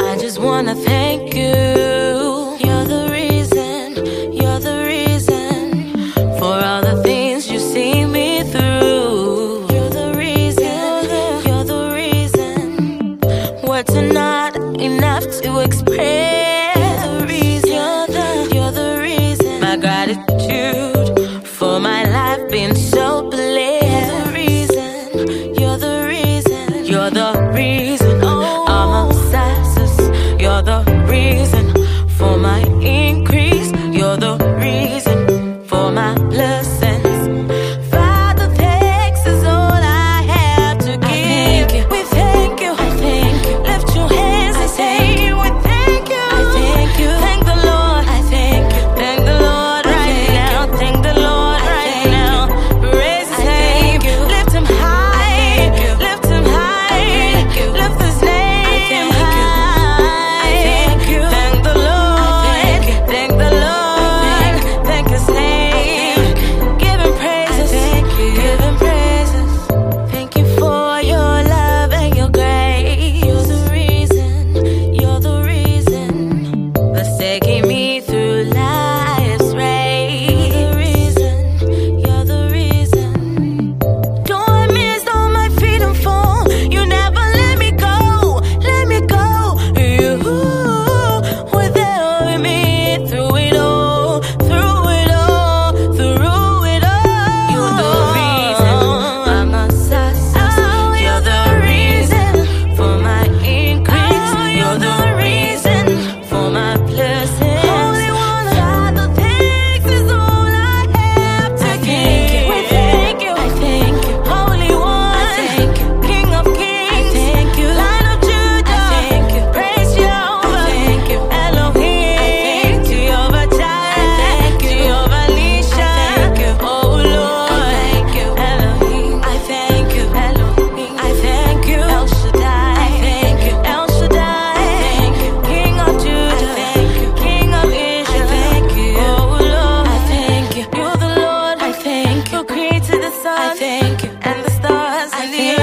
I just wanna thank you. and the stars. I feel